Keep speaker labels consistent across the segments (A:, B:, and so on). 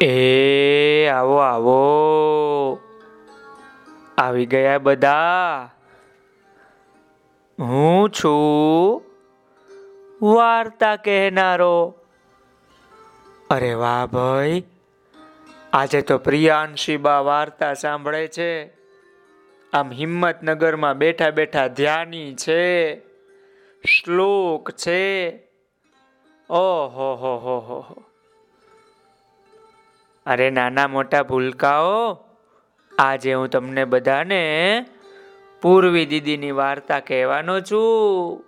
A: એ, આવો આવો. આવી ગયા બધા. હું છું વાર્તા કહેનારો. અરે વાહ ભાઈ, આજે તો પ્રિયાંશીબા વાર્તા સાંભળે છે. આમ હિંમતનગરમાં બેઠા બેઠા ધ્યાની છે. શ્લોક છે. ઓહો, હો હો હો હો. અરે નાના મોટા ભૂલકાઓ, આજે હું તમને બધાને પૂર્વી દીદીની વાર્તા કહેવાનો છું.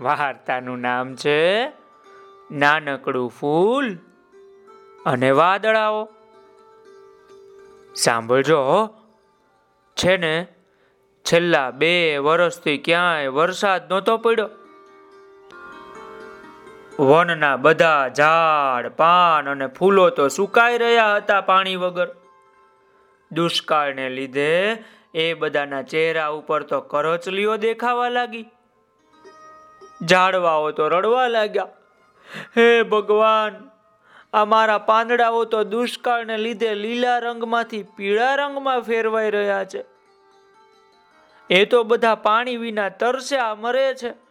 A: વાર્તાનું નામ છે નાનકડું ફૂલ અને વાદળાઓ. સાંભળજો છે ને, છેલ્લા બે વર્ષથી ક્યાંય વરસાદ નહોતો પડ્યો. વનના બધા ઝાડ, પાન અને ફૂલો તો સુકાઈ રહ્યા હતા પાણી વગર. દુષ્કાળને લીધે એ બધાના ચહેરા ઉપર તો કરચલીઓ દેખાવા લાગી. ઝાડવાઓ તો રડવા લાગ્યા. હે ભગવાન, અમારા પાંદડાઓ તો દુષ્કાળને લીધે લીલા રંગમાંથી પીળા રંગમાં ફેરવાઈ રહ્યા છે. એ તો બધા પાણી વિના તરસ્યા મરે છે.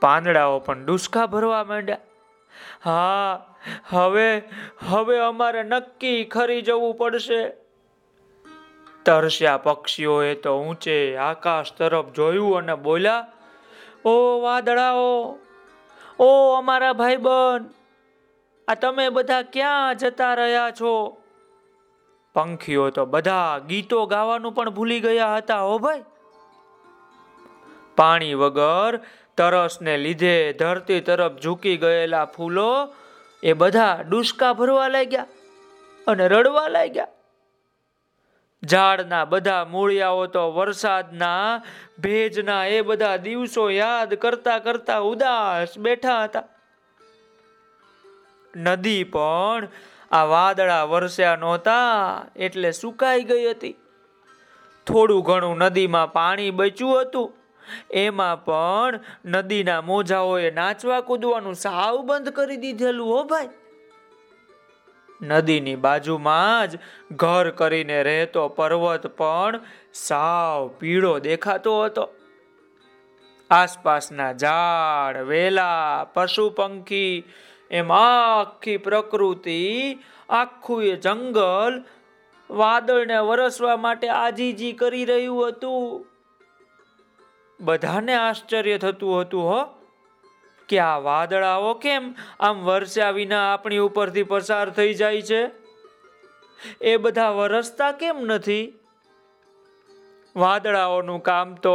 A: પાંદડાઓ પણ ડુસકા ભરવા માંડ્યા. હા, હવે હવે અમારે નક્કી ખરી જવું પડશે. તરસ્યા પક્ષીઓએ તો ઊંચે આકાશ તરફ જોયું અને બોલ્યા, ઓ વાદળાઓ, ઓ અમારા ભાઈબંધ, આ તમે બધા ક્યાં જતા રહ્યા છો? પંખીઓ તો બધા ગીતો ગાવાનું પણ ભૂલી ગયા હતા ઓ ભાઈ. પાણી વગર તરસને લીધે ધરતી તરફ ઝૂકી ગયેલા ફૂલો એ બધા ડુસકા ભરવા લાગ્યા અને રડવા લાગ્યા. ઝાડના બધા મૂળિયાઓ તો વરસાદના, ભેજના એ બધા દિવસો યાદ કરતા કરતા ઉદાસ બેઠા હતા. નદી પણ આ વાદળા વરસ્યા નહોતા એટલે સુકાઈ ગઈ હતી. થોડું ઘણું નદીમાં પાણી બચ્યું હતું. એમાં પણ નદીના મોજાઓએ નાચવા કૂદવાનું સાવ બંધ કરી દીધેલું હો ભાઈ. નદીની બાજુમાં જ ઘર કરીને રહેતો પર્વત પણ સાવ પીળો દેખાતો હતો. આસપાસના ઝાડ, વેલા, પશુ, પંખી, એમ આખી પ્રકૃતિ, આખું એ જંગલ વાદળને વરસવા માટે આજીજી કરી રહ્યું હતું. બધાને આશ્ચર્ય થતું હતું, હો. કે આ વાદળાઓ કેમ આમ વરસ્યા વિના આપણી ઉપરથી પસાર થઈ જાય છે? એ બધા વરસતા કેમ નથી? વાદળાઓનું કામ તો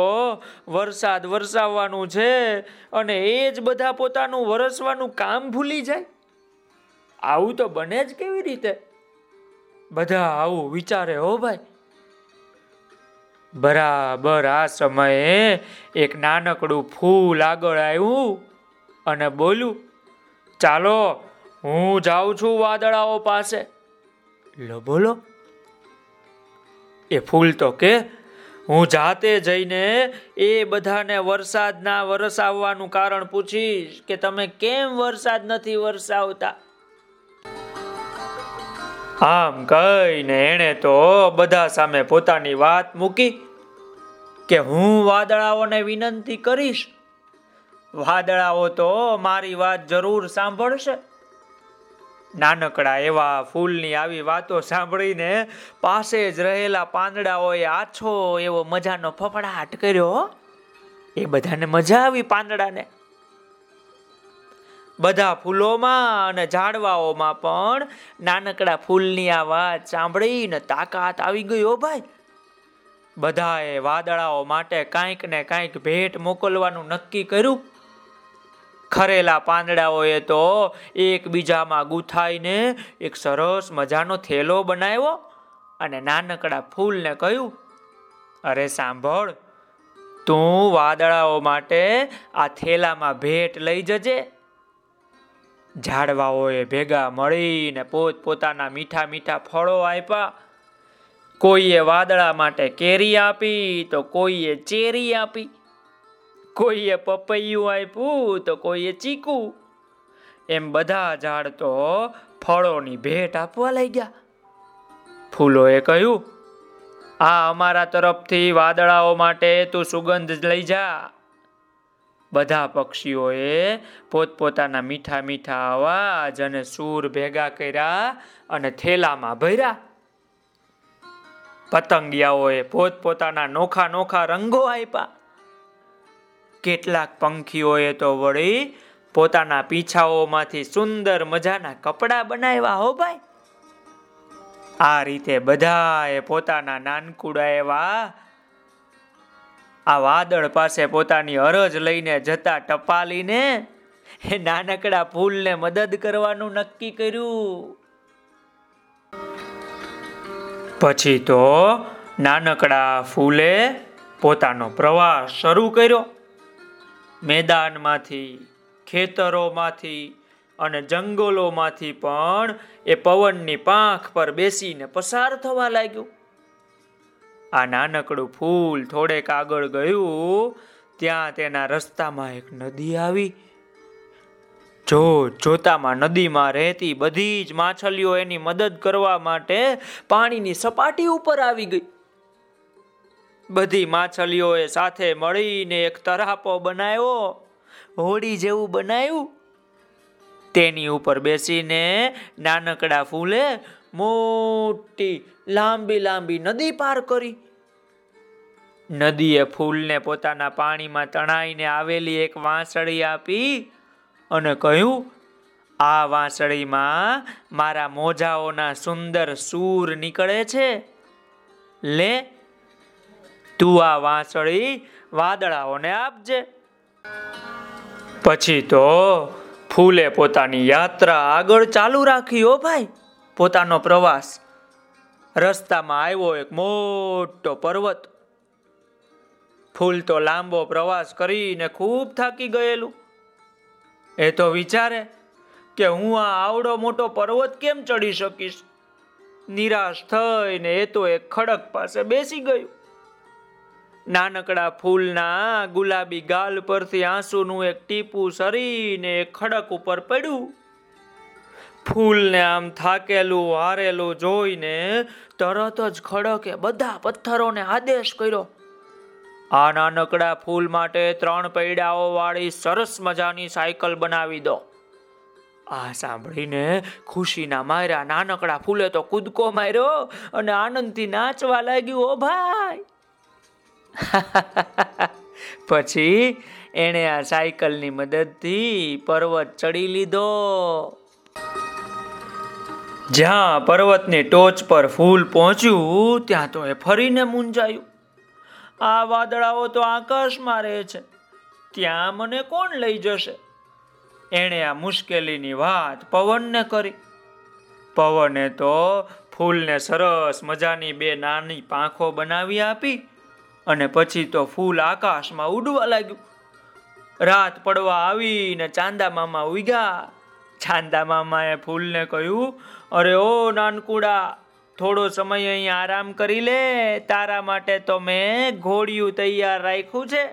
A: વરસાદ વરસાવવાનું છે અને એ જ બધા પોતાનું વરસવાનું કામ ભૂલી જાય. આવું તો બને જ કેવી રીતે? બધા આવું વિચારે, હો ભાઈ. બરાબર, આ સમયે એક નાનકડું ફૂલ આગળ આવ્યું અને બોલ્યું, ચાલો, હું જાઉં છું વાદળાઓ પાસે. લો, બોલો. એ ફૂલ તો કે, હું જાતે જઈને એ બધાને વરસાદના વરસાવવાનું કારણ પૂછીશ કે તમે કેમ વરસાદ નથી વરસાવતા? આમ કહીને એણે તો બધા સામે પોતાની વાત મૂકી કે હું વાદળાઓને વિનંતી કરીશ. વાદળાઓ તો મારી વાત જરૂર સાંભળશે. નાનકડા એવા ફૂલની આવી વાતો સાંભળીને પાસે જ રહેલા પાંદડાઓએ આછો એવો મજાનો ફફડાટ કર્યો એ બધાને મજા આવી પાંદડાને. બધા ફૂલોમાં અને ઝાડવાઓમાં પણ નાનકડા ફૂલની આ વાત સાંભળીને તાકાત આવી ગયો ભાઈ. બધાએ વાદળાઓ માટે કાંઈક ને કાંઈક ભેટ મોકલવાનું નક્કી કર્યું. ખરેલા પાંદડાઓએ તો એકબીજામાં ગુથાઈને એક સરસ મજાનો થેલો બનાવ્યો અને નાનકડા ફૂલને કહ્યું, અરે સાંભળ, તું વાદળાઓ માટે આ થેલામાં ભેટ લઈ જજે. ઝાડવાઓએ ભેગા મળીને પોત પોતાના મીઠા મીઠા ફળો આપ્યા કોઈએ વાદળા માટે કેરી આપી, તો કોઈએ ચેરી આપી. કોઈએ પપૈયું આપ્યું તો કોઈએ ચીકુ. એમ બધા ઝાડ તો ફળોની ભેટ આપવા લાગ્યા. ફૂલોએ કહ્યું, આ અમારા તરફથી વાદળાઓ માટે તું સુગંધ લઈ જા. બધા પક્ષીઓએ પોતપોતાના મીઠા મીઠા અવાજ અને સૂર ભેગા કર્યા અને થેલામાં ભર્યા. પતંગિયાઓએ પોતપોતાના નોખા નોખા રંગો આપ્યા કેટલાક પંખીઓએ તો વળી પોતાના પીછાઓમાંથી સુંદર મજાના કપડા બનાવ્યા હો ભાઈ. આ રીતે બધાએ પોતાના નાનકુડા એવા આ વાદળ પાસે પોતાની અરજ લઈને જતા ટપાલીને એ નાનકડા ફૂલને મદદ કરવાનું નક્કી કર્યું. પછી તો નાનકડા ફૂલે પોતાનો પ્રવાસ શરૂ કર્યો. મેદાનમાંથી, ખેતરોમાંથી અને જંગલોમાંથી પણ એ પવનની પાંખ પર બેસીને પસાર થવા લાગ્યું. આ નાનકડું ફૂલ થોડેક આગળ ગયું, ત્યાં તેના રસ્તામાં એક નદી આવી. જો જોતામાં નદીમાં રહેતી બધી જ માછલીઓ એની મદદ કરવા માટે પાણીની સપાટી ઉપર આવી ગઈ. બધી માછલીઓએ સાથે મળીને એક તરાપો બનાવ્યો, હોડી જેવું બનાવ્યું. તેની ઉપર બેસીને નાનકડા ફૂલે મોટી, લાંબી લાંબી નદી પાર કરી. નદીએ ફૂલને પોતાના પાણીમાં તણાઈને આવેલી એક વાંસળી આપી અને કહ્યું, આ વાંસળીમાં મારા મોજાઓના સુંદર સૂર નીકળે છે. લે, તું આ વાંસળી વાદળાઓને આપજે. પછી તો ફૂલે પોતાની યાત્રા આગળ ચાલુ રાખી હો ભાઈ પોતાનો પ્રવાસ રસ્તામાં આવ્યો એક મોટો પર્વત. ફૂલ તો લાંબો પ્રવાસ કરીને ખૂબ થાકી ગયેલું. એ તો વિચારે કે હું આ આવડો મોટો પર્વત કેમ ચડી શકીશ? નિરાશ થઈને એ તો એક ખડક પાસે બેસી ગયું. નાનકડા ફૂલના ગુલાબી ગાલ પરથી આંસુનું એક ટીપું સરીને ખડક ઉપર પડ્યું. ફૂલને આમ થાકેલું, હારેલું જોઈને તરત જ ખડકે બધા પથ્થરોને આદેશ કર્યો. આ નાનકડા ફૂલ માટે ત્રણ પૈડાઓ વાળી સરસ મજાની સાયકલ બનાવી દો. આ સાંભળીને ખુશીના માર્યા નાનકડા ફૂલે તો કૂદકો માર્યો અને આનંદથી નાચવા લાગ્યું, ઓ ભાઈ! પછી એણે આ સાયકલની મદદથી પર્વત ચડી લીધો. જ્યાં પર્વતની ટોચ પર ફૂલ પહોંચ્યું, ત્યાં તો એ ફરીને મૂંઝાયું. આ વાદળાઓ તો આકાશમાં રહે છે. ત્યાં મને કોણ લઈ જશે? એણે આ મુશ્કેલીની વાત પવનને કરી. પવને તો ફૂલને સરસ મજાની બે નાની પાંખો બનાવી આપી અને પછી તો ફૂલ આકાશમાં ઉડવા લાગ્યું. રાત પડવા આવીને ચાંદા મામા ઉગ્યા ચાંદા મામાએ ફૂલને કહ્યું, અરે ઓ નાનકુડા, થોડો સમય અહીં આરામ કરી લે, તારા માટે તો મેં ઘોડિયું તૈયાર રાખ્યું છે.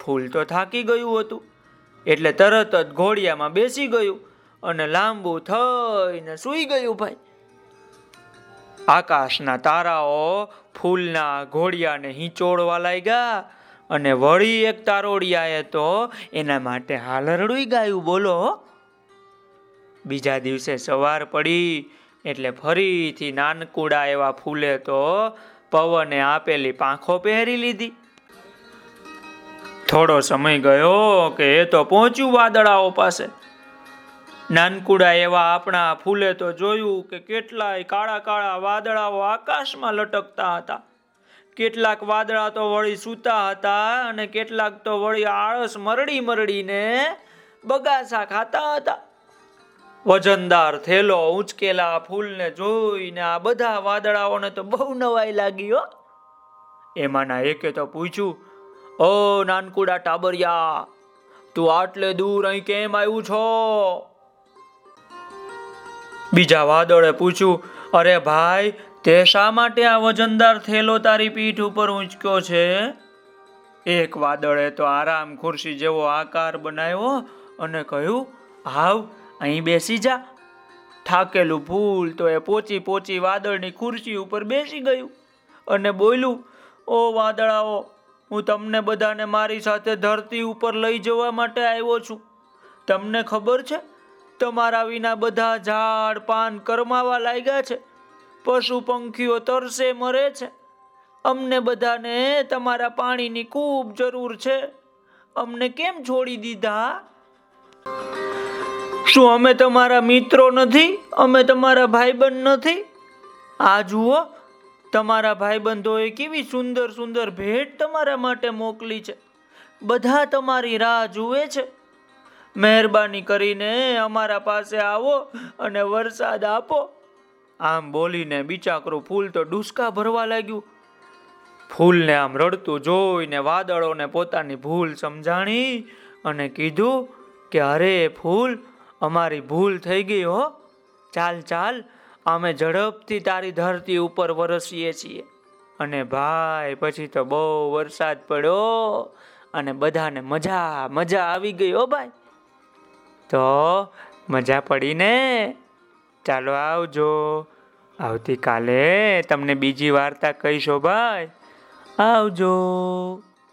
A: ફૂલ તો થાકી ગયું હતું, એટલે તરત જ ઘોડિયામાં બેસી ગયું અને લાંબુ થઈને સૂઈ ગયું ભાઈ. આકાશના તારાઓ ફૂલના ઘોડિયાને હિંચોડવા લાગ્યા અને વળી એક તારોડિયાએ તો એના માટે હાલરડું ગાયું, બોલો બીજા દિવસે સવાર પડી એટલે ફરીથી નાનકુડા એવા ફૂલે તો પવને આપેલી પાંખો પહેરી લીધી. થોડો સમય ગયો કે એ તો પહોંચ્યું વાદળાઓ પાસે. નાનકુડા એવા આપણા ફૂલે તો જોયું કે કેટલાય કાળા કાળા વાદળાઓ આકાશમાં લટકતા હતા. કેટલાક વાદળા તો વળી સૂતા હતા અને કેટલાક તો વળી આળસ મરડી મરડીને બગાસા ખાતા હતા. વજનદાર થેલો, ઉંચકેલા ફૂલને જોઈને આ બધા વાદળાઓને તો બહુ નવાઈ લાગી, હો. એમાંના એકે તો પૂછ્યું, ઓ નાનકુડા ટાબરિયા, તું આટલે દૂર અહીં કેમ આવ્યું છો? બીજા વાદળે પૂછ્યું, અરે ભાઈ, તે શા માટે આ વજનદાર થેલો તારી પીઠ ઉપર ઊંચક્યો છે? એક વાદળે તો આરામ ખુરશી જેવો આકાર બનાવ્યો અને કહ્યું, હાવ અહીં બેસી જા. થાકેલું ફૂલ તો એ પોચી પોચી વાદળની ખુરશી ઉપર બેસી ગયું અને બોલ્યું, ઓ વાદળાઓ, હું તમને બધાને મારી સાથે ધરતી ઉપર લઈ જવા માટે આવ્યો છું. તમને ખબર છે, તમારા વિના બધા ઝાડ પાન કરમાવા લાગ્યા છે. પશુ પંખીઓ તરસે મરે છે. અમને બધાને તમારા પાણીની ખૂબ જરૂર છે. અમને કેમ છોડી દીધા? શું અમે તમારા મિત્રો નથી? અમે તમારા ભાઈબંધ નથી? આ જુઓ, તમારા ભાઈબંધોએ કેવી સુંદર સુંદર ભેટ તમારા માટે મોકલી છે. બધા તમારી રાહ જુએ છે. મહેરબાની કરીને અમારા પાસે આવો અને વરસાદ આપો. આમ બોલીને બિચાકરું ફૂલ તો ડુસકા ભરવા લાગ્યું. ફૂલને આમ રડતું જોઈને વાદળોને પોતાની ભૂલ સમજાણી અને કીધું કે અરે ફૂલ અમારી ભૂલ થઈ ગઈ હો. ચાલ ચાલ, અમે ઝડપથી તારી ધરતી ઉપર વરસીએ છીએ. અને ભાઈ, પછી તો બહુ વરસાદ પડ્યો અને બધાને મજા મજા આવી ગઈ હો ભાઈ. તો મજા પડી ને ચાલો આવજો. આવતીકાલે તમને બીજી વાર્તા કહીશો ભાઈ. આવજો.